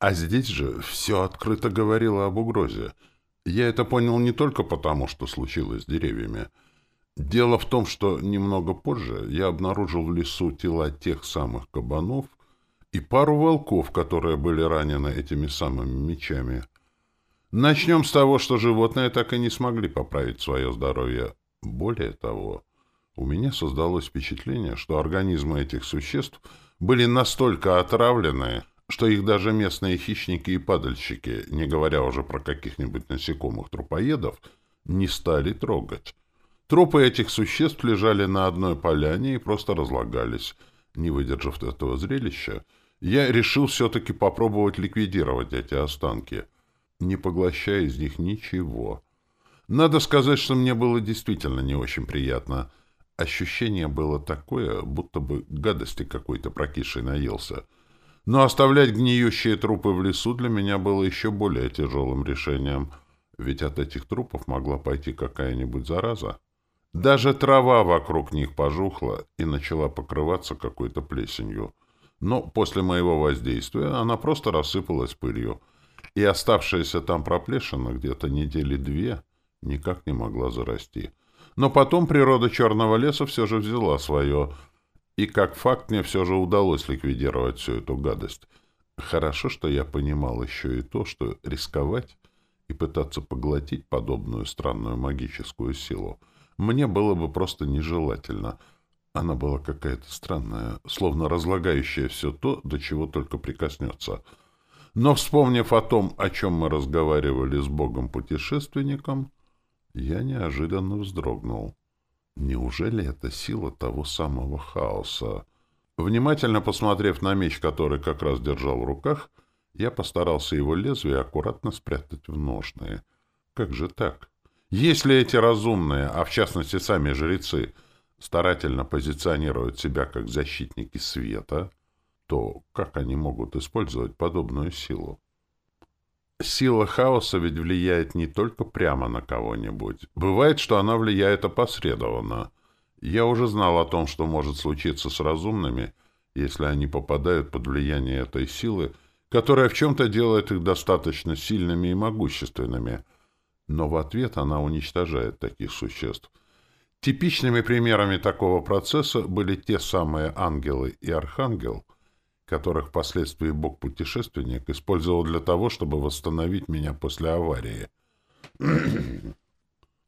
А здесь же все открыто говорило об угрозе. Я это понял не только потому, что случилось с деревьями. Дело в том, что немного позже я обнаружил в лесу тела тех самых кабанов и пару волков, которые были ранены этими самыми мечами. Начнем с того, что животные так и не смогли поправить свое здоровье. Более того, у меня создалось впечатление, что организмы этих существ были настолько отравлены, что их даже местные хищники и падальщики, не говоря уже про каких-нибудь насекомых-трупоедов, не стали трогать. Трупы этих существ лежали на одной поляне и просто разлагались. Не выдержав этого зрелища, я решил все-таки попробовать ликвидировать эти останки, не поглощая из них ничего. Надо сказать, что мне было действительно не очень приятно. Ощущение было такое, будто бы гадости какой-то прокисшей наелся — но оставлять гниющие трупы в лесу для меня было еще более тяжелым решением, ведь от этих трупов могла пойти какая-нибудь зараза. Даже трава вокруг них пожухла и начала покрываться какой-то плесенью. Но после моего воздействия она просто рассыпалась пылью, и оставшаяся там проплешина где-то недели две никак не могла зарасти. Но потом природа черного леса все же взяла свое — и как факт мне все же удалось ликвидировать всю эту гадость. Хорошо, что я понимал еще и то, что рисковать и пытаться поглотить подобную странную магическую силу мне было бы просто нежелательно. Она была какая-то странная, словно разлагающая все то, до чего только прикоснется. Но, вспомнив о том, о чем мы разговаривали с Богом-путешественником, я неожиданно вздрогнул. Неужели это сила того самого хаоса? Внимательно посмотрев на меч, который как раз держал в руках, я постарался его лезвие аккуратно спрятать в ножные. Как же так? Если эти разумные, а в частности сами жрецы, старательно позиционируют себя как защитники света, то как они могут использовать подобную силу? Сила хаоса ведь влияет не только прямо на кого-нибудь. Бывает, что она влияет опосредованно. Я уже знал о том, что может случиться с разумными, если они попадают под влияние этой силы, которая в чем-то делает их достаточно сильными и могущественными. Но в ответ она уничтожает таких существ. Типичными примерами такого процесса были те самые ангелы и архангел — которых впоследствии Бог-путешественник использовал для того, чтобы восстановить меня после аварии.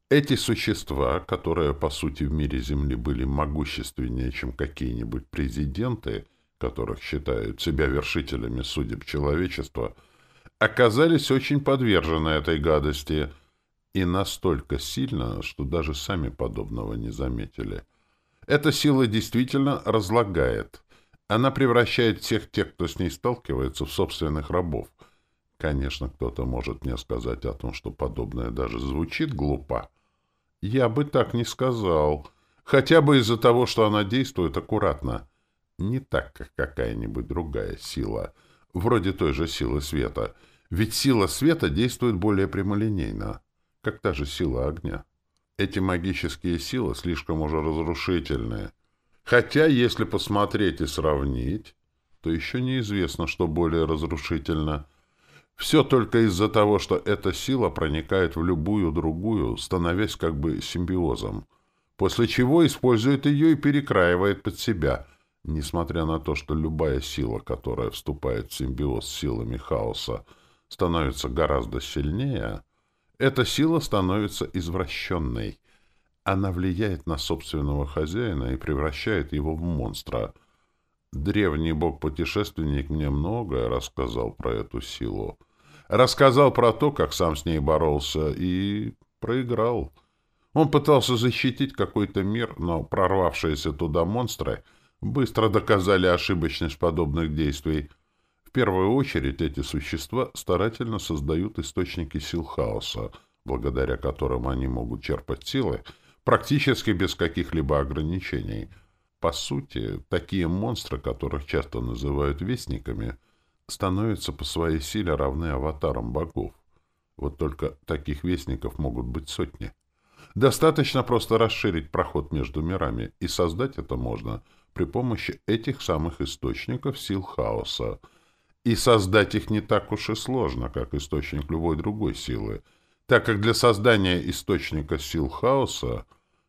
Эти существа, которые, по сути, в мире Земли были могущественнее, чем какие-нибудь президенты, которых считают себя вершителями судеб человечества, оказались очень подвержены этой гадости и настолько сильно, что даже сами подобного не заметили. Эта сила действительно разлагает, она превращает всех тех, кто с ней сталкивается, в собственных рабов. Конечно, кто-то может мне сказать о том, что подобное даже звучит глупо. Я бы так не сказал. Хотя бы из-за того, что она действует аккуратно. Не так, как какая-нибудь другая сила. Вроде той же силы света. Ведь сила света действует более прямолинейно, как та же сила огня. Эти магические силы слишком уже разрушительные — Хотя, если посмотреть и сравнить, то еще неизвестно, что более разрушительно. Все только из-за того, что эта сила проникает в любую другую, становясь как бы симбиозом, после чего использует ее и перекраивает под себя, несмотря на то, что любая сила, которая вступает в симбиоз с силами хаоса, становится гораздо сильнее, эта сила становится извращенной, она влияет на собственного хозяина и превращает его в монстра. Древний бог-путешественник мне многое рассказал про эту силу. Рассказал про то, как сам с ней боролся, и проиграл. Он пытался защитить какой-то мир, но прорвавшиеся туда монстры быстро доказали ошибочность подобных действий. В первую очередь эти существа старательно создают источники сил хаоса, благодаря которым они могут черпать силы, практически без каких-либо ограничений. По сути, такие монстры, которых часто называют вестниками, становятся по своей силе равны аватарам богов. Вот только таких вестников могут быть сотни. Достаточно просто расширить проход между мирами, и создать это можно при помощи этих самых источников сил хаоса. И создать их не так уж и сложно, как источник любой другой силы, так как для создания источника сил хаоса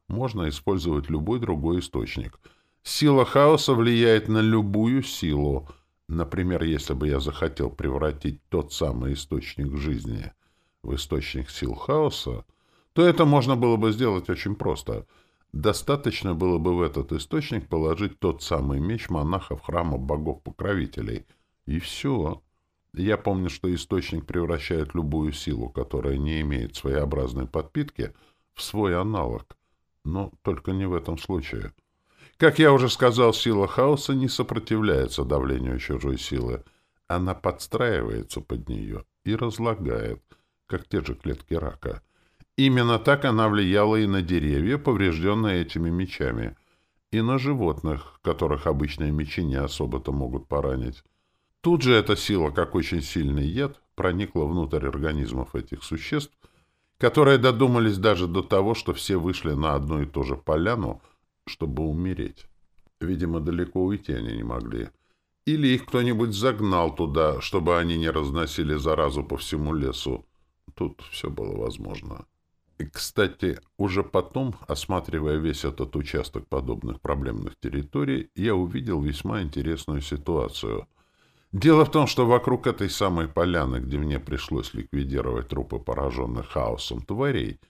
можно использовать любой другой источник. Сила хаоса влияет на любую силу. Например, если бы я захотел превратить тот самый источник жизни в источник сил хаоса, то это можно было бы сделать очень просто. Достаточно было бы в этот источник положить тот самый меч монахов храма богов-покровителей. И все. Я помню, что источник превращает любую силу, которая не имеет своеобразной подпитки, в свой аналог. Но только не в этом случае. Как я уже сказал, сила хаоса не сопротивляется давлению чужой силы. Она подстраивается под нее и разлагает, как те же клетки рака. Именно так она влияла и на деревья, поврежденные этими мечами, и на животных, которых обычные мечи не особо-то могут поранить. Тут же эта сила, как очень сильный яд, проникла внутрь организмов этих существ, которые додумались даже до того, что все вышли на одну и ту же поляну, чтобы умереть. Видимо, далеко уйти они не могли. Или их кто-нибудь загнал туда, чтобы они не разносили заразу по всему лесу. Тут все было возможно. И, кстати, уже потом, осматривая весь этот участок подобных проблемных территорий, я увидел весьма интересную ситуацию. Дело в том, что вокруг этой самой поляны, где мне пришлось ликвидировать трупы пораженных хаосом тварей,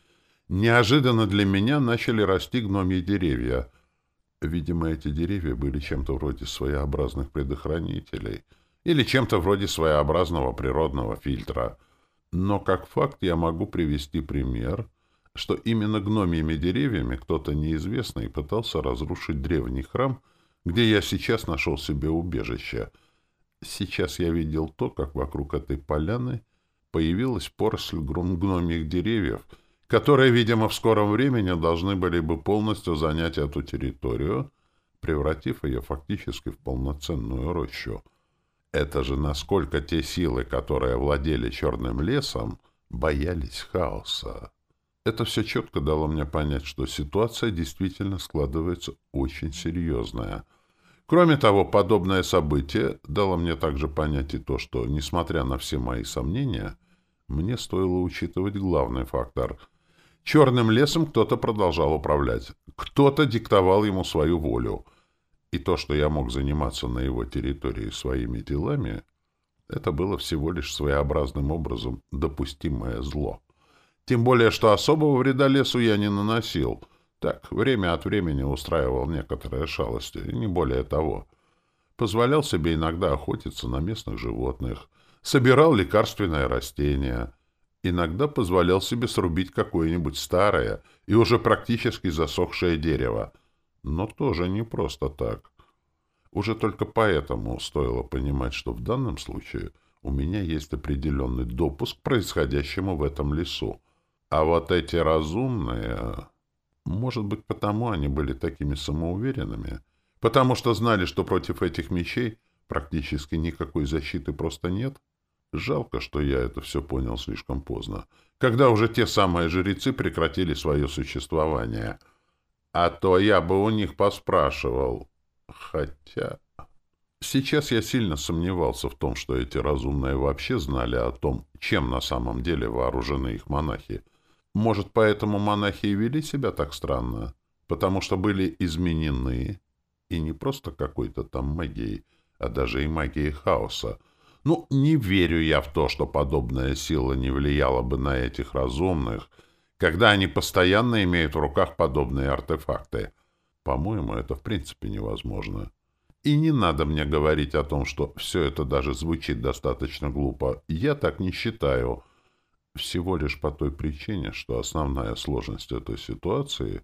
неожиданно для меня начали расти гномьи деревья. Видимо, эти деревья были чем-то вроде своеобразных предохранителей или чем-то вроде своеобразного природного фильтра. Но как факт я могу привести пример — что именно гномьими деревьями кто-то неизвестный пытался разрушить древний храм, где я сейчас нашел себе убежище. Сейчас я видел то, как вокруг этой поляны появилась поросль гномьих деревьев, которые, видимо, в скором времени должны были бы полностью занять эту территорию, превратив ее фактически в полноценную рощу. Это же насколько те силы, которые владели черным лесом, боялись хаоса. Это все четко дало мне понять, что ситуация действительно складывается очень серьезная. Кроме того, подобное событие дало мне также понять и то, что, несмотря на все мои сомнения, мне стоило учитывать главный фактор. Черным лесом кто-то продолжал управлять. Кто-то диктовал ему свою волю. И то, что я мог заниматься на его территории своими делами, это было всего лишь своеобразным образом допустимое зло. Тем более, что особого вреда лесу я не наносил. Так, время от времени устраивал некоторые шалости, не более того. Позволял себе иногда охотиться на местных животных, собирал лекарственные растения. Иногда позволял себе срубить какое-нибудь старое и уже практически засохшее дерево. Но тоже не просто так. Уже только поэтому стоило понимать, что в данном случае у меня есть определенный допуск к происходящему в этом лесу. А вот эти разумные... Может быть, потому они были такими самоуверенными? Потому что знали, что против этих мечей практически никакой защиты просто нет? Жалко, что я это все понял слишком поздно, когда уже те самые жрецы прекратили свое существование. А то я бы у них поспрашивал. Хотя... Сейчас я сильно сомневался в том, что эти разумные вообще знали о том, чем на самом деле вооружены их монахи. Может, поэтому монахи и вели себя так странно? Потому что были изменены, и не просто какой-то там магией, а даже и магией хаоса. Ну, не верю я в то, что подобная сила не влияла бы на этих разумных, когда они постоянно имеют в руках подобные артефакты. По-моему, это в принципе невозможно. И не надо мне говорить о том, что все это даже звучит достаточно глупо. Я так не считаю. Всего лишь по той причине, что основная сложность этой ситуации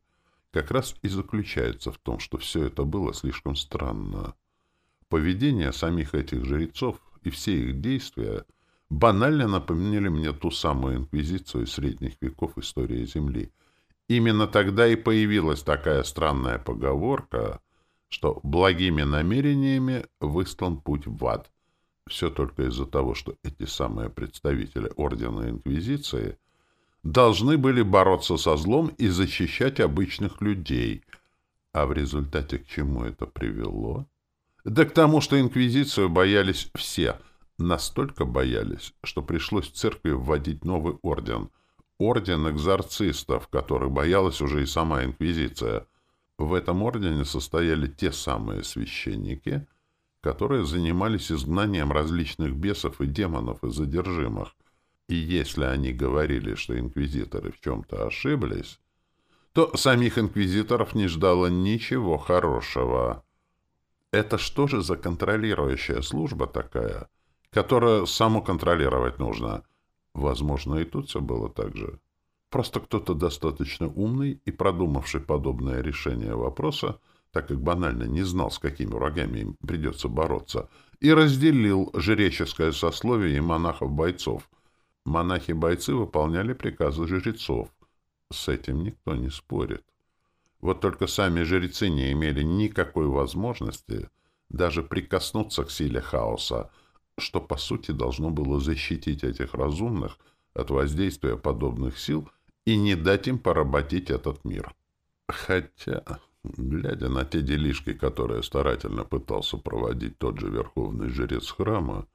как раз и заключается в том, что все это было слишком странно. Поведение самих этих жрецов и все их действия банально напомнили мне ту самую инквизицию средних веков истории Земли. Именно тогда и появилась такая странная поговорка, что благими намерениями выстлан путь в ад — все только из-за того, что эти самые представители Ордена Инквизиции должны были бороться со злом и защищать обычных людей. А в результате к чему это привело? Да к тому, что Инквизицию боялись все, Настолько боялись, что пришлось в церкви вводить новый орден. Орден экзорцистов, который боялась уже и сама инквизиция. В этом ордене состояли те самые священники, которые занимались изгнанием различных бесов и демонов из задержимых. И если они говорили, что инквизиторы в чем-то ошиблись, то самих инквизиторов не ждало ничего хорошего. Это что же за контролирующая служба такая, которая самоконтролировать нужно? Возможно, и тут все было так же. Просто кто-то достаточно умный и продумавший подобное решение вопроса, так как банально не знал, с какими врагами им придется бороться, и разделил жреческое сословие и монахов-бойцов. Монахи-бойцы выполняли приказы жрецов. С этим никто не спорит. Вот только сами жрецы не имели никакой возможности даже прикоснуться к силе хаоса, что, по сути, должно было защитить этих разумных от воздействия подобных сил и не дать им поработить этот мир. Хотя, глядя на те делишки, которые старательно пытался проводить тот же верховный жрец храма,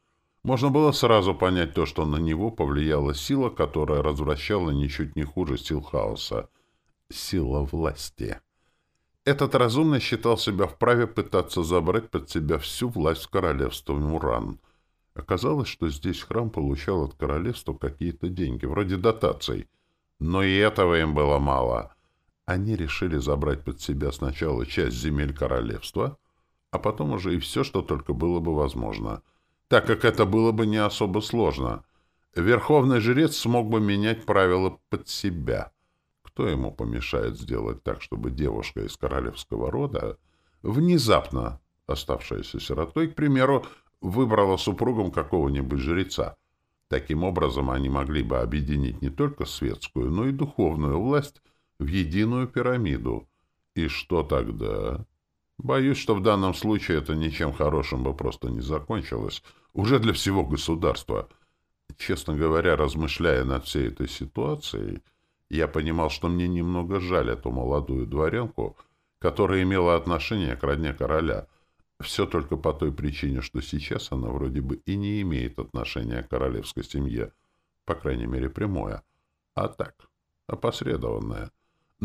можно было сразу понять то, что на него повлияла сила, которая развращала ничуть не хуже сил хаоса — сила власти. Этот разумный считал себя вправе пытаться забрать под себя всю власть королевства Муран. Оказалось, что здесь храм получал от королевства какие-то деньги, вроде дотаций. Но и этого им было мало. Они решили забрать под себя сначала часть земель королевства, а потом уже и все, что только было бы возможно, так как это было бы не особо сложно. Верховный жрец смог бы менять правила под себя — кто ему помешает сделать так, чтобы девушка из королевского рода, внезапно оставшаяся сиротой, к примеру, выбрала супругом какого-нибудь жреца? Таким образом, они могли бы объединить не только светскую, но и духовную власть в единую пирамиду. И что тогда? Боюсь, что в данном случае это ничем хорошим бы просто не закончилось. Уже для всего государства. Честно говоря, размышляя над всей этой ситуацией, я понимал, что мне немного жаль эту молодую дворянку, которая имела отношение к родне короля. Все только по той причине, что сейчас она вроде бы и не имеет отношения к королевской семье, по крайней мере прямое, а так, опосредованное.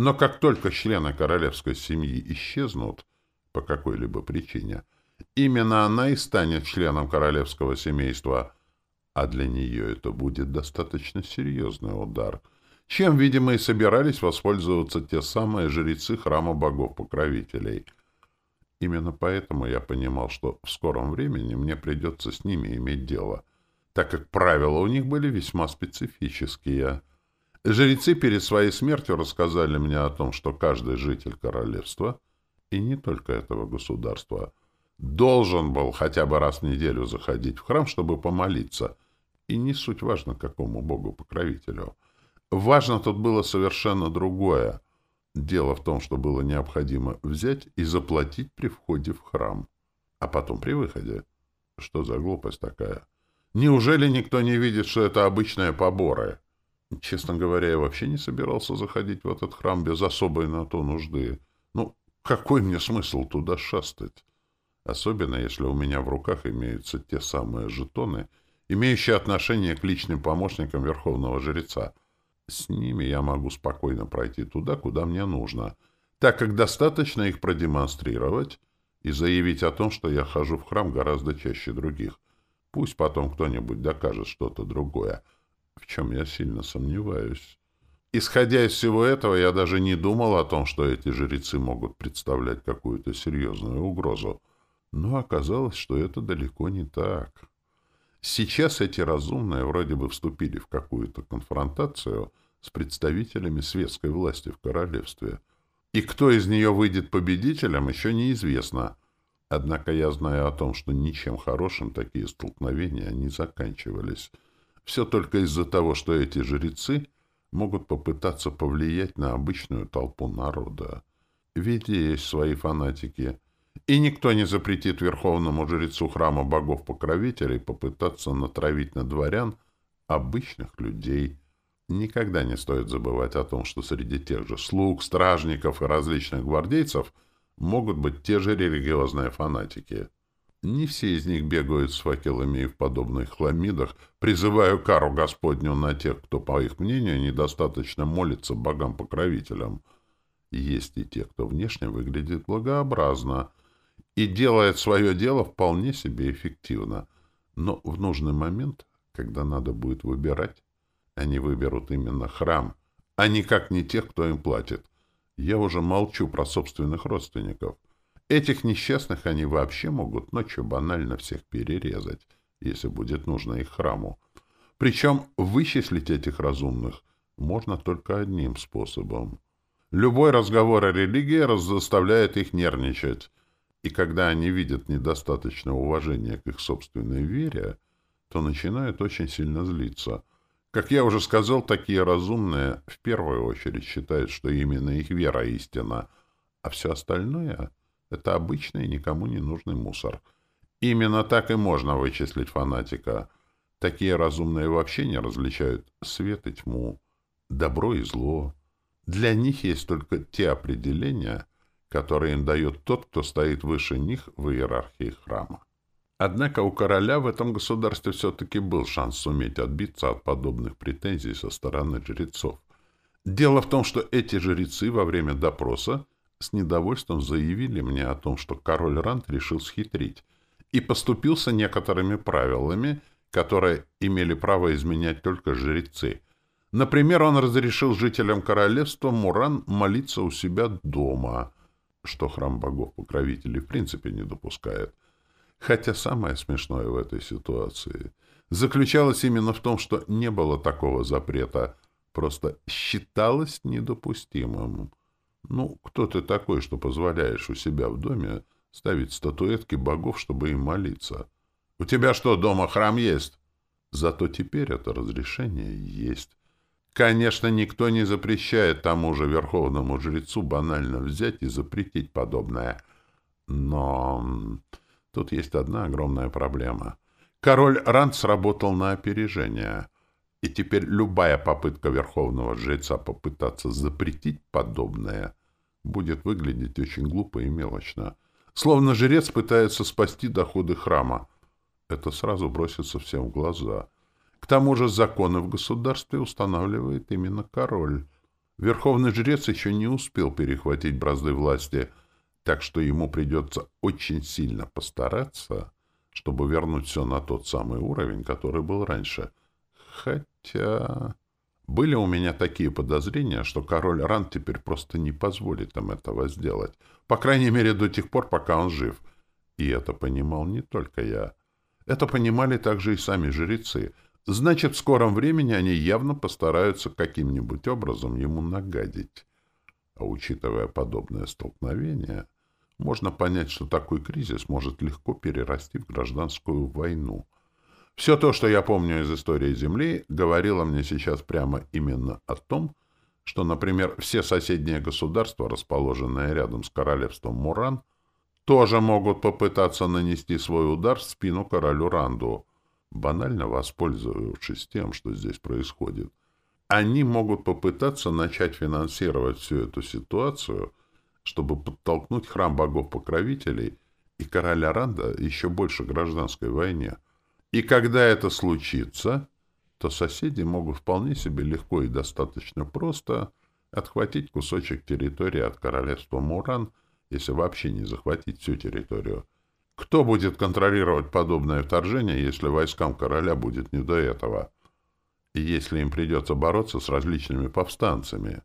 Но как только члены королевской семьи исчезнут по какой-либо причине, именно она и станет членом королевского семейства, а для нее это будет достаточно серьезный удар — чем, видимо, и собирались воспользоваться те самые жрецы храма богов-покровителей. Именно поэтому я понимал, что в скором времени мне придется с ними иметь дело, так как правила у них были весьма специфические. Жрецы перед своей смертью рассказали мне о том, что каждый житель королевства, и не только этого государства, должен был хотя бы раз в неделю заходить в храм, чтобы помолиться, и не суть важно, какому богу-покровителю — Важно тут было совершенно другое. Дело в том, что было необходимо взять и заплатить при входе в храм, а потом при выходе. Что за глупость такая? Неужели никто не видит, что это обычные поборы? Честно говоря, я вообще не собирался заходить в этот храм без особой на то нужды. Ну, какой мне смысл туда шастать? Особенно, если у меня в руках имеются те самые жетоны, имеющие отношение к личным помощникам Верховного Жреца — с ними я могу спокойно пройти туда, куда мне нужно, так как достаточно их продемонстрировать и заявить о том, что я хожу в храм гораздо чаще других. Пусть потом кто-нибудь докажет что-то другое, в чем я сильно сомневаюсь. Исходя из всего этого, я даже не думал о том, что эти жрецы могут представлять какую-то серьезную угрозу. Но оказалось, что это далеко не так. Сейчас эти разумные вроде бы вступили в какую-то конфронтацию с представителями светской власти в королевстве. И кто из нее выйдет победителем, еще неизвестно. Однако я знаю о том, что ничем хорошим такие столкновения не заканчивались. Все только из-за того, что эти жрецы могут попытаться повлиять на обычную толпу народа. Ведь есть свои фанатики — и никто не запретит верховному жрецу храма богов-покровителей попытаться натравить на дворян обычных людей. Никогда не стоит забывать о том, что среди тех же слуг, стражников и различных гвардейцев могут быть те же религиозные фанатики. Не все из них бегают с факелами и в подобных хламидах, призываю кару Господню на тех, кто, по их мнению, недостаточно молится богам-покровителям. Есть и те, кто внешне выглядит благообразно и делает свое дело вполне себе эффективно. Но в нужный момент, когда надо будет выбирать, они выберут именно храм, а никак не тех, кто им платит. Я уже молчу про собственных родственников. Этих несчастных они вообще могут ночью банально всех перерезать, если будет нужно их храму. Причем вычислить этих разумных можно только одним способом. Любой разговор о религии заставляет их нервничать, и когда они видят недостаточное уважение к их собственной вере, то начинают очень сильно злиться — как я уже сказал, такие разумные в первую очередь считают, что именно их вера истина, а все остальное — это обычный никому не нужный мусор. Именно так и можно вычислить фанатика. Такие разумные вообще не различают свет и тьму, добро и зло. Для них есть только те определения, которые им дает тот, кто стоит выше них в иерархии храма. Однако у короля в этом государстве все-таки был шанс суметь отбиться от подобных претензий со стороны жрецов. Дело в том, что эти жрецы во время допроса с недовольством заявили мне о том, что король Рант решил схитрить и поступился некоторыми правилами, которые имели право изменять только жрецы. Например, он разрешил жителям королевства Муран молиться у себя дома, что храм богов-покровителей в принципе не допускает. Хотя самое смешное в этой ситуации заключалось именно в том, что не было такого запрета, просто считалось недопустимым. Ну, кто ты такой, что позволяешь у себя в доме ставить статуэтки богов, чтобы им молиться? У тебя что, дома храм есть? Зато теперь это разрешение есть. Конечно, никто не запрещает тому же верховному жрецу банально взять и запретить подобное. Но Тут есть одна огромная проблема. Король Ранд сработал на опережение, и теперь любая попытка верховного жреца попытаться запретить подобное будет выглядеть очень глупо и мелочно. Словно жрец пытается спасти доходы храма. Это сразу бросится всем в глаза. К тому же законы в государстве устанавливает именно король. Верховный жрец еще не успел перехватить бразды власти — так что ему придется очень сильно постараться, чтобы вернуть все на тот самый уровень, который был раньше. Хотя... Были у меня такие подозрения, что король Ран теперь просто не позволит им этого сделать. По крайней мере, до тех пор, пока он жив. И это понимал не только я. Это понимали также и сами жрецы. Значит, в скором времени они явно постараются каким-нибудь образом ему нагадить. А учитывая подобное столкновение, можно понять, что такой кризис может легко перерасти в гражданскую войну. Все то, что я помню из истории Земли, говорило мне сейчас прямо именно о том, что, например, все соседние государства, расположенные рядом с королевством Муран, тоже могут попытаться нанести свой удар в спину королю Ранду, банально воспользовавшись тем, что здесь происходит они могут попытаться начать финансировать всю эту ситуацию, чтобы подтолкнуть храм богов-покровителей и короля Ранда еще больше гражданской войне. И когда это случится, то соседи могут вполне себе легко и достаточно просто отхватить кусочек территории от королевства Муран, если вообще не захватить всю территорию. Кто будет контролировать подобное вторжение, если войскам короля будет не до этого? если им придется бороться с различными повстанцами.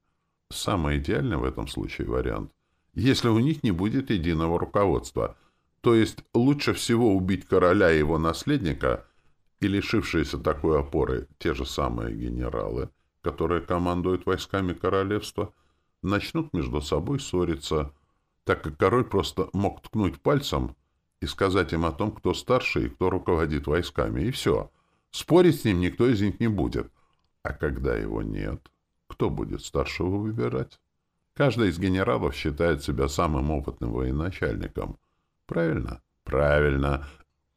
Самый идеальный в этом случае вариант, если у них не будет единого руководства, то есть лучше всего убить короля и его наследника и лишившиеся такой опоры те же самые генералы, которые командуют войсками королевства, начнут между собой ссориться, так как король просто мог ткнуть пальцем и сказать им о том, кто старше и кто руководит войсками, и все — Спорить с ним никто из них не будет. А когда его нет, кто будет старшего выбирать? Каждый из генералов считает себя самым опытным военачальником. Правильно? Правильно.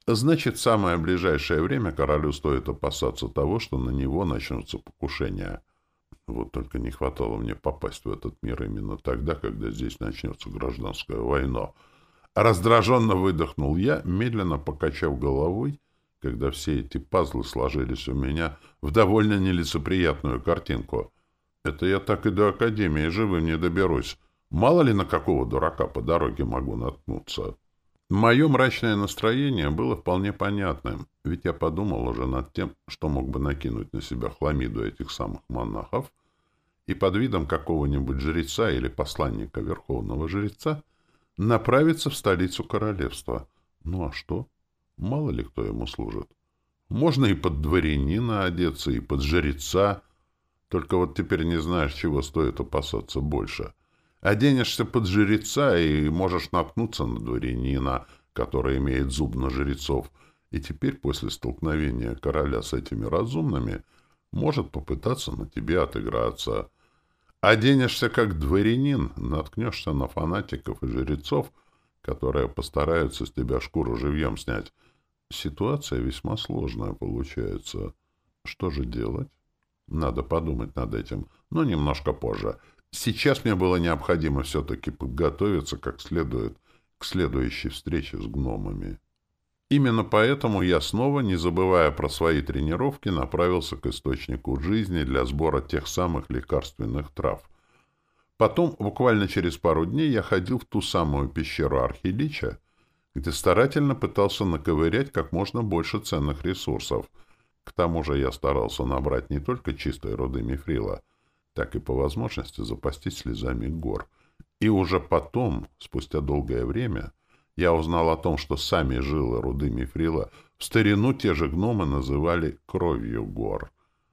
Значит, в самое ближайшее время королю стоит опасаться того, что на него начнутся покушения. Вот только не хватало мне попасть в этот мир именно тогда, когда здесь начнется гражданская война. Раздраженно выдохнул я, медленно покачав головой, когда все эти пазлы сложились у меня в довольно нелицеприятную картинку. Это я так и до Академии живым не доберусь. Мало ли на какого дурака по дороге могу наткнуться. Мое мрачное настроение было вполне понятным, ведь я подумал уже над тем, что мог бы накинуть на себя хламиду этих самых монахов, и под видом какого-нибудь жреца или посланника верховного жреца направиться в столицу королевства. Ну а что? Мало ли кто ему служит. Можно и под дворянина одеться, и под жреца. Только вот теперь не знаешь, чего стоит опасаться больше. Оденешься под жреца и можешь наткнуться на дворянина, который имеет зуб на жрецов, и теперь после столкновения короля с этими разумными может попытаться на тебе отыграться. Оденешься как дворянин, наткнешься на фанатиков и жрецов, которые постараются с тебя шкуру живьем снять. Ситуация весьма сложная получается. Что же делать? Надо подумать над этим, но немножко позже. Сейчас мне было необходимо все-таки подготовиться как следует к следующей встрече с гномами. Именно поэтому я снова, не забывая про свои тренировки, направился к источнику жизни для сбора тех самых лекарственных трав. Потом, буквально через пару дней, я ходил в ту самую пещеру Архилича, где старательно пытался наковырять как можно больше ценных ресурсов. К тому же я старался набрать не только чистой руды мифрила, так и по возможности запастись слезами гор. И уже потом, спустя долгое время, я узнал о том, что сами жилы руды мифрила в старину те же гномы называли кровью гор.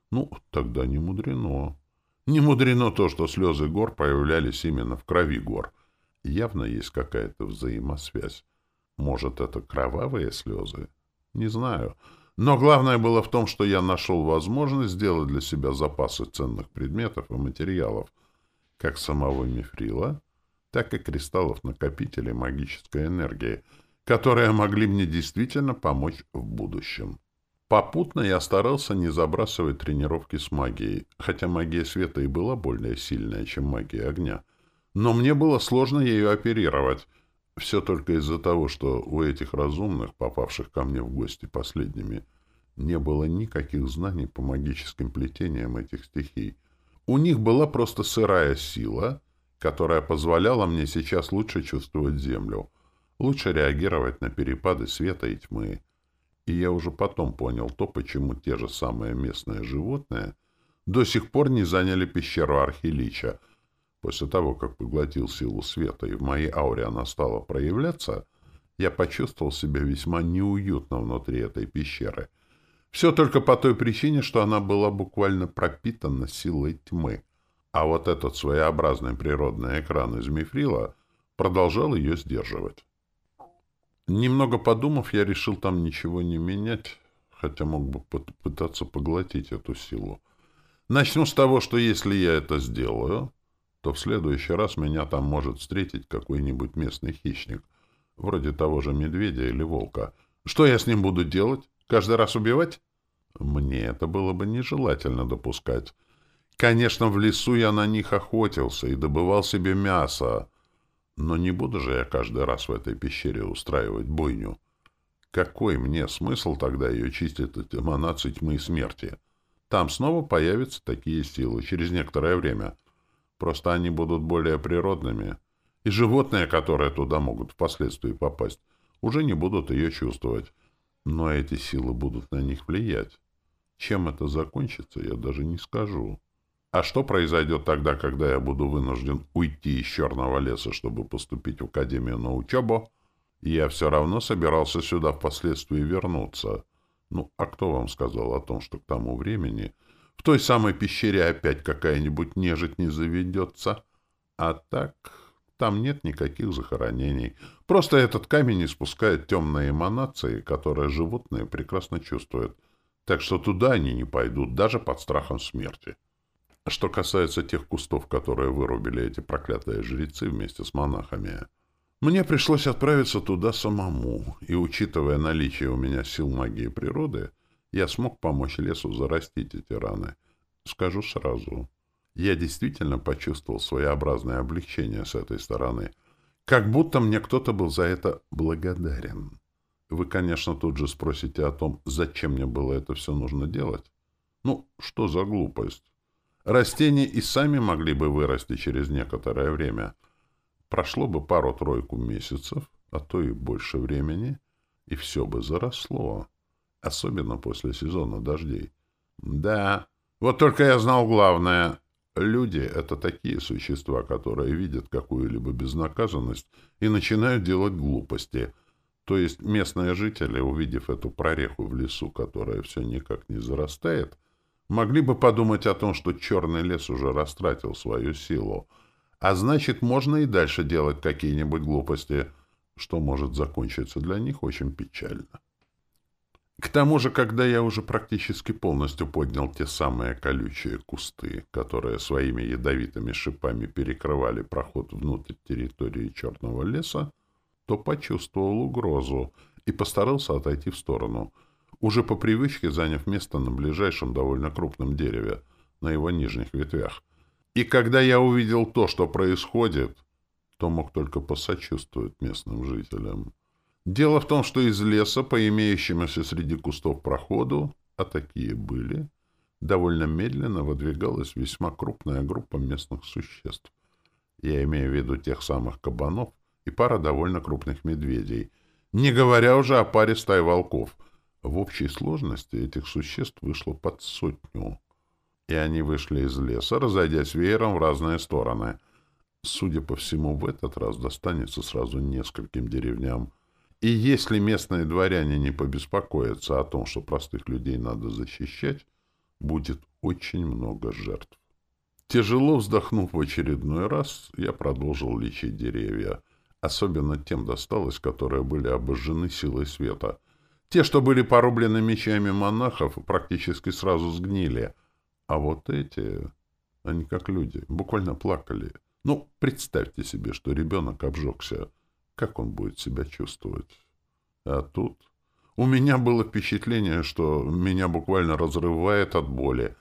Ну, тогда не мудрено. Не мудрено то, что слезы гор появлялись именно в крови гор. Явно есть какая-то взаимосвязь. Может, это кровавые слезы? Не знаю. Но главное было в том, что я нашел возможность сделать для себя запасы ценных предметов и материалов, как самого мифрила, так и кристаллов-накопителей магической энергии, которые могли мне действительно помочь в будущем. Попутно я старался не забрасывать тренировки с магией, хотя магия света и была более сильная, чем магия огня. Но мне было сложно ею оперировать. Все только из-за того, что у этих разумных, попавших ко мне в гости последними, не было никаких знаний по магическим плетениям этих стихий. У них была просто сырая сила, которая позволяла мне сейчас лучше чувствовать землю, лучше реагировать на перепады света и тьмы. И я уже потом понял то, почему те же самые местные животные до сих пор не заняли пещеру Архилича. После того, как поглотил силу света и в моей ауре она стала проявляться, я почувствовал себя весьма неуютно внутри этой пещеры. Все только по той причине, что она была буквально пропитана силой тьмы — а вот этот своеобразный природный экран из мифрила продолжал ее сдерживать. Немного подумав, я решил там ничего не менять, хотя мог бы пытаться поглотить эту силу. Начну с того, что если я это сделаю, то в следующий раз меня там может встретить какой-нибудь местный хищник, вроде того же медведя или волка. Что я с ним буду делать? Каждый раз убивать? Мне это было бы нежелательно допускать. Конечно, в лесу я на них охотился и добывал себе мясо, но не буду же я каждый раз в этой пещере устраивать бойню. Какой мне смысл тогда ее чистить от эманаций тьмы и смерти? Там снова появятся такие силы через некоторое время. Просто они будут более природными, и животные, которые туда могут впоследствии попасть, уже не будут ее чувствовать. Но эти силы будут на них влиять. Чем это закончится, я даже не скажу. А что произойдет тогда, когда я буду вынужден уйти из Черного леса, чтобы поступить в Академию на учебу? Я все равно собирался сюда впоследствии вернуться. Ну, а кто вам сказал о том, что к тому времени в той самой пещере опять какая-нибудь нежить не заведется? А так, там нет никаких захоронений. Просто этот камень испускает темные эманации, которые животные прекрасно чувствуют. Так что туда они не пойдут, даже под страхом смерти. Что касается тех кустов, которые вырубили эти проклятые жрецы вместе с монахами, мне пришлось отправиться туда самому, и, учитывая наличие у меня сил магии природы, я смог помочь лесу зарастить эти раны. Скажу сразу, я действительно почувствовал своеобразное облегчение с этой стороны. Как будто мне кто-то был за это благодарен. Вы, конечно, тут же спросите о том, зачем мне было это все нужно делать. Ну, что за глупость? Растения и сами могли бы вырасти через некоторое время. Прошло бы пару-тройку месяцев, а то и больше времени, и все бы заросло. Особенно после сезона дождей. Да, вот только я знал главное. Люди — это такие существа, которые видят какую-либо безнаказанность и начинают делать глупости. То есть местные жители, увидев эту прореху в лесу, которая все никак не зарастает, могли бы подумать о том, что черный лес уже растратил свою силу, а значит, можно и дальше делать какие-нибудь глупости, что может закончиться для них очень печально. К тому же, когда я уже практически полностью поднял те самые колючие кусты, которые своими ядовитыми шипами перекрывали проход внутрь территории черного леса, то почувствовал угрозу и постарался отойти в сторону, уже по привычке заняв место на ближайшем довольно крупном дереве, на его нижних ветвях. И когда я увидел то, что происходит, то мог только посочувствовать местным жителям. Дело в том, что из леса, по имеющемуся среди кустов проходу, а такие были, довольно медленно выдвигалась весьма крупная группа местных существ. Я имею в виду тех самых кабанов и пара довольно крупных медведей, не говоря уже о паре стай волков. В общей сложности этих существ вышло под сотню. И они вышли из леса, разойдясь веером в разные стороны. Судя по всему, в этот раз достанется сразу нескольким деревням — и если местные дворяне не побеспокоятся о том, что простых людей надо защищать, будет очень много жертв. Тяжело вздохнув в очередной раз, я продолжил лечить деревья. Особенно тем досталось, которые были обожжены силой света. Те, что были порублены мечами монахов, практически сразу сгнили. А вот эти, они как люди, буквально плакали. Ну, представьте себе, что ребенок обжегся. Как он будет себя чувствовать? А тут... У меня было впечатление, что меня буквально разрывает от боли.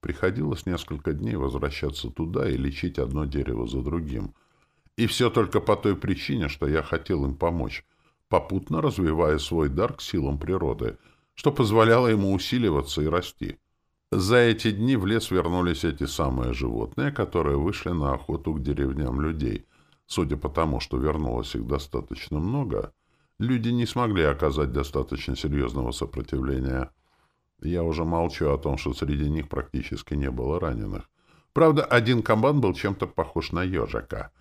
Приходилось несколько дней возвращаться туда и лечить одно дерево за другим. И все только по той причине, что я хотел им помочь, попутно развивая свой дар к силам природы, что позволяло ему усиливаться и расти. За эти дни в лес вернулись эти самые животные, которые вышли на охоту к деревням людей — Судя по тому, что вернулось их достаточно много, люди не смогли оказать достаточно серьезного сопротивления. Я уже молчу о том, что среди них практически не было раненых. Правда, один кабан был чем-то похож на ежика.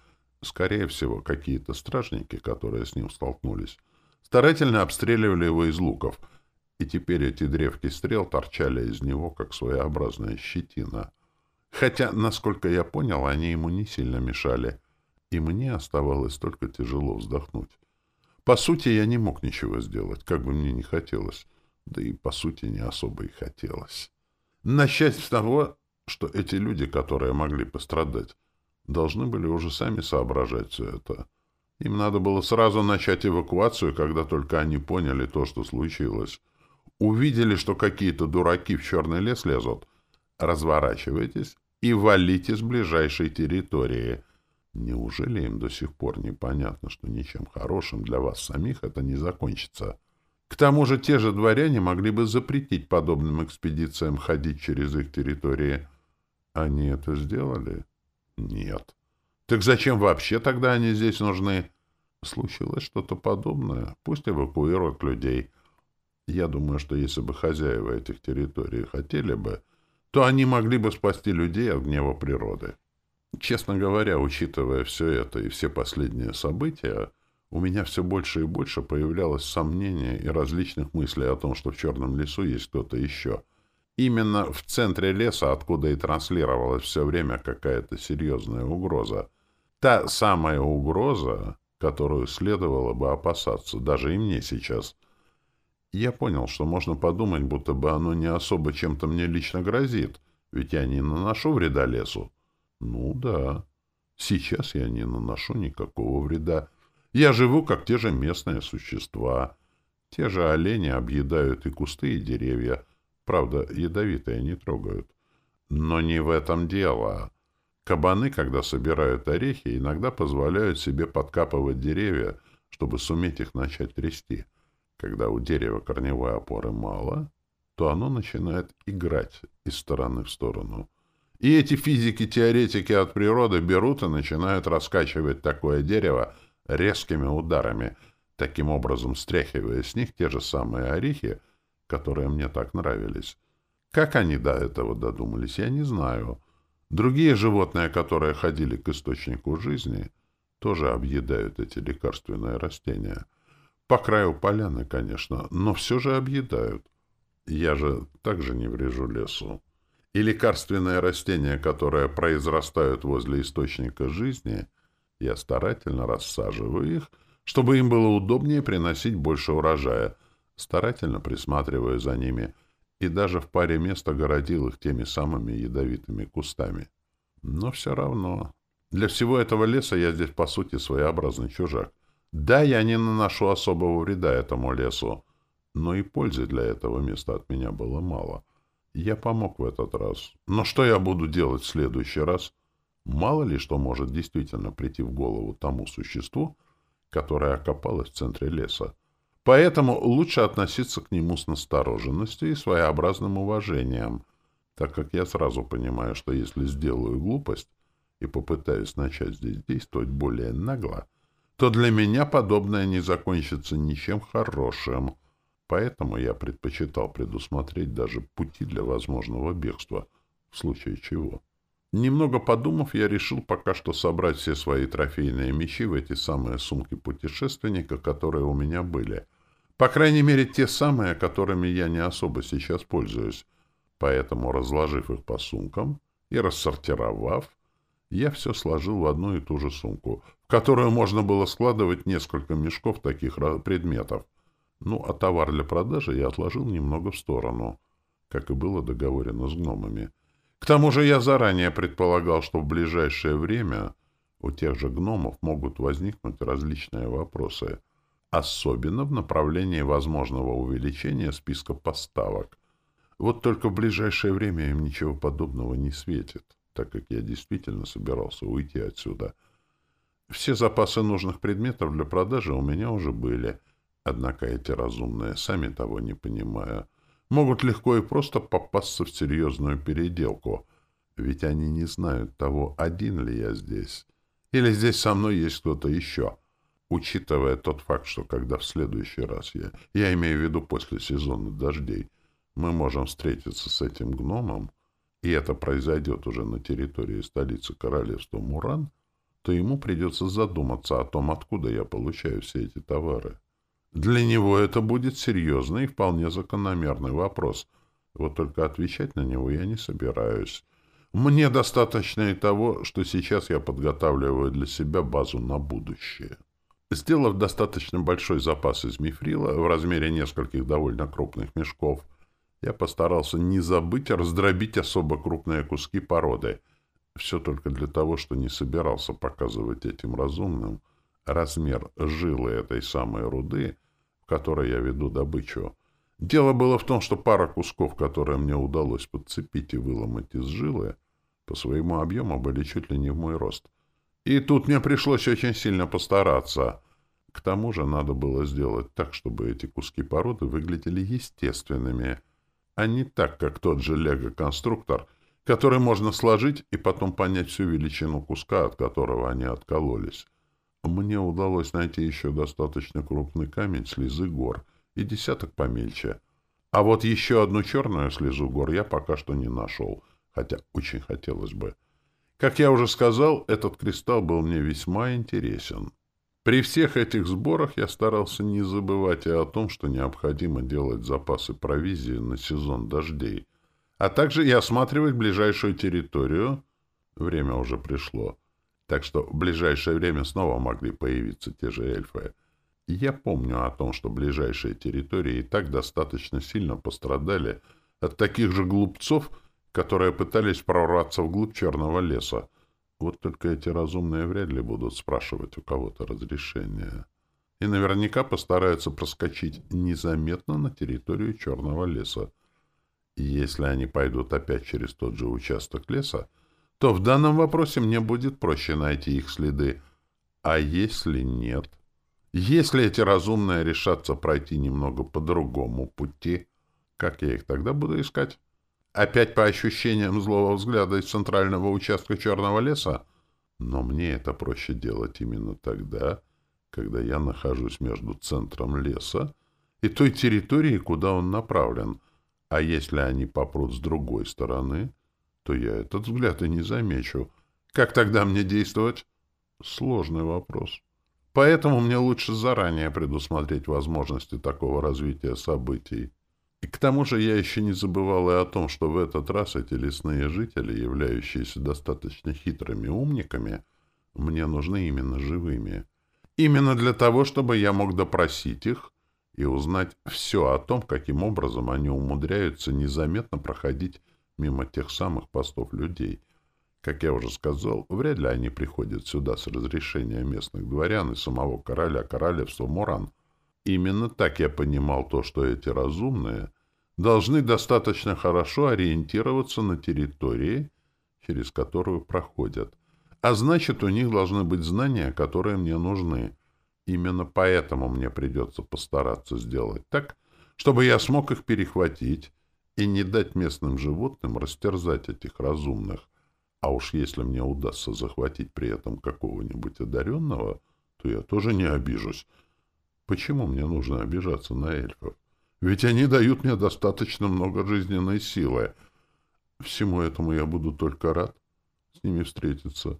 Скорее всего, какие-то стражники, которые с ним столкнулись, старательно обстреливали его из луков, и теперь эти древки стрел торчали из него, как своеобразная щетина. Хотя, насколько я понял, они ему не сильно мешали — и мне оставалось только тяжело вздохнуть. По сути, я не мог ничего сделать, как бы мне ни хотелось. Да и, по сути, не особо и хотелось. Начать с того, что эти люди, которые могли пострадать, должны были уже сами соображать все это. Им надо было сразу начать эвакуацию, когда только они поняли то, что случилось. Увидели, что какие-то дураки в черный лес лезут. Разворачивайтесь и валите с ближайшей территории — Неужели им до сих пор непонятно, что ничем хорошим для вас самих это не закончится? К тому же те же дворяне могли бы запретить подобным экспедициям ходить через их территории. Они это сделали? Нет. Так зачем вообще тогда они здесь нужны? Случилось что-то подобное. Пусть эвакуируют людей. Я думаю, что если бы хозяева этих территорий хотели бы, то они могли бы спасти людей от гнева природы. Честно говоря, учитывая все это и все последние события, у меня все больше и больше появлялось сомнение и различных мыслей о том, что в Черном лесу есть кто-то еще. Именно в центре леса, откуда и транслировалась все время какая-то серьезная угроза. Та самая угроза, которую следовало бы опасаться, даже и мне сейчас. Я понял, что можно подумать, будто бы оно не особо чем-то мне лично грозит, ведь я не наношу вреда лесу. Ну да. Сейчас я не наношу никакого вреда. Я живу, как те же местные существа. Те же олени объедают и кусты, и деревья. Правда, ядовитые не трогают. Но не в этом дело. Кабаны, когда собирают орехи, иногда позволяют себе подкапывать деревья, чтобы суметь их начать трясти. Когда у дерева корневой опоры мало, то оно начинает играть из стороны в сторону. И эти физики-теоретики от природы берут и начинают раскачивать такое дерево резкими ударами, таким образом стряхивая с них те же самые орехи, которые мне так нравились. Как они до этого додумались, я не знаю. Другие животные, которые ходили к источнику жизни, тоже объедают эти лекарственные растения. По краю поляны, конечно, но все же объедают. Я же также не врежу лесу. И лекарственные растения, которые произрастают возле источника жизни, я старательно рассаживаю их, чтобы им было удобнее приносить больше урожая, старательно присматривая за ними, и даже в паре мест огородил их теми самыми ядовитыми кустами. Но все равно. Для всего этого леса я здесь, по сути, своеобразный чужак. Да, я не наношу особого вреда этому лесу, но и пользы для этого места от меня было мало. Я помог в этот раз. Но что я буду делать в следующий раз? Мало ли что может действительно прийти в голову тому существу, которое окопалось в центре леса. Поэтому лучше относиться к нему с настороженностью и своеобразным уважением, так как я сразу понимаю, что если сделаю глупость и попытаюсь начать здесь действовать более нагло, то для меня подобное не закончится ничем хорошим. Поэтому я предпочитал предусмотреть даже пути для возможного бегства, в случае чего. Немного подумав, я решил пока что собрать все свои трофейные мечи в эти самые сумки путешественника, которые у меня были. По крайней мере, те самые, которыми я не особо сейчас пользуюсь. Поэтому, разложив их по сумкам и рассортировав, я все сложил в одну и ту же сумку, в которую можно было складывать несколько мешков таких предметов. Ну, а товар для продажи я отложил немного в сторону, как и было договорено с гномами. К тому же я заранее предполагал, что в ближайшее время у тех же гномов могут возникнуть различные вопросы, особенно в направлении возможного увеличения списка поставок. Вот только в ближайшее время им ничего подобного не светит, так как я действительно собирался уйти отсюда. Все запасы нужных предметов для продажи у меня уже были — Однако эти разумные, сами того не понимая, могут легко и просто попасться в серьезную переделку, ведь они не знают того, один ли я здесь, или здесь со мной есть кто-то еще. Учитывая тот факт, что когда в следующий раз я, я имею в виду после сезона дождей, мы можем встретиться с этим гномом, и это произойдет уже на территории столицы королевства Муран, то ему придется задуматься о том, откуда я получаю все эти товары. Для него это будет серьезный и вполне закономерный вопрос. Вот только отвечать на него я не собираюсь. Мне достаточно и того, что сейчас я подготавливаю для себя базу на будущее. Сделав достаточно большой запас из мифрила в размере нескольких довольно крупных мешков, я постарался не забыть раздробить особо крупные куски породы. Все только для того, что не собирался показывать этим разумным размер жилы этой самой руды, которой я веду добычу. Дело было в том, что пара кусков, которые мне удалось подцепить и выломать из жилы, по своему объему были чуть ли не в мой рост. И тут мне пришлось очень сильно постараться. К тому же надо было сделать так, чтобы эти куски породы выглядели естественными, а не так, как тот же лего-конструктор, который можно сложить и потом понять всю величину куска, от которого они откололись. Мне удалось найти еще достаточно крупный камень слезы гор и десяток помельче. А вот еще одну черную слезу гор я пока что не нашел, хотя очень хотелось бы. Как я уже сказал, этот кристалл был мне весьма интересен. При всех этих сборах я старался не забывать и о том, что необходимо делать запасы провизии на сезон дождей, а также и осматривать ближайшую территорию. Время уже пришло так что в ближайшее время снова могли появиться те же эльфы. Я помню о том, что ближайшие территории и так достаточно сильно пострадали от таких же глупцов, которые пытались прорваться вглубь черного леса. Вот только эти разумные вряд ли будут спрашивать у кого-то разрешения. И наверняка постараются проскочить незаметно на территорию черного леса. И если они пойдут опять через тот же участок леса, то в данном вопросе мне будет проще найти их следы. А если нет? Если эти разумные решатся пройти немного по другому пути, как я их тогда буду искать? Опять по ощущениям злого взгляда из центрального участка Черного леса? Но мне это проще делать именно тогда, когда я нахожусь между центром леса и той территорией, куда он направлен. А если они попрут с другой стороны, то я этот взгляд и не замечу. Как тогда мне действовать? Сложный вопрос. Поэтому мне лучше заранее предусмотреть возможности такого развития событий. И к тому же я еще не забывал и о том, что в этот раз эти лесные жители, являющиеся достаточно хитрыми умниками, мне нужны именно живыми. Именно для того, чтобы я мог допросить их и узнать все о том, каким образом они умудряются незаметно проходить мимо тех самых постов людей. Как я уже сказал, вряд ли они приходят сюда с разрешения местных дворян и самого короля королевства Муран. Именно так я понимал то, что эти разумные должны достаточно хорошо ориентироваться на территории, через которую проходят. А значит, у них должны быть знания, которые мне нужны. Именно поэтому мне придется постараться сделать так, чтобы я смог их перехватить и не дать местным животным растерзать этих разумных. А уж если мне удастся захватить при этом какого-нибудь одаренного, то я тоже не обижусь. Почему мне нужно обижаться на эльфов? Ведь они дают мне достаточно много жизненной силы. Всему этому я буду только рад с ними встретиться.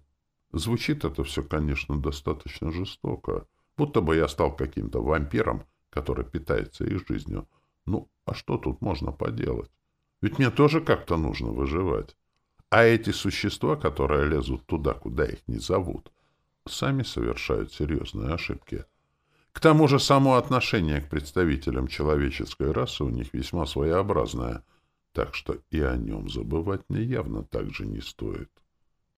Звучит это все, конечно, достаточно жестоко, будто бы я стал каким-то вампиром, который питается их жизнью. Ну, а что тут можно поделать? Ведь мне тоже как-то нужно выживать. А эти существа, которые лезут туда, куда их не зовут, сами совершают серьезные ошибки. К тому же само отношение к представителям человеческой расы у них весьма своеобразное, так что и о нем забывать мне явно так же не стоит.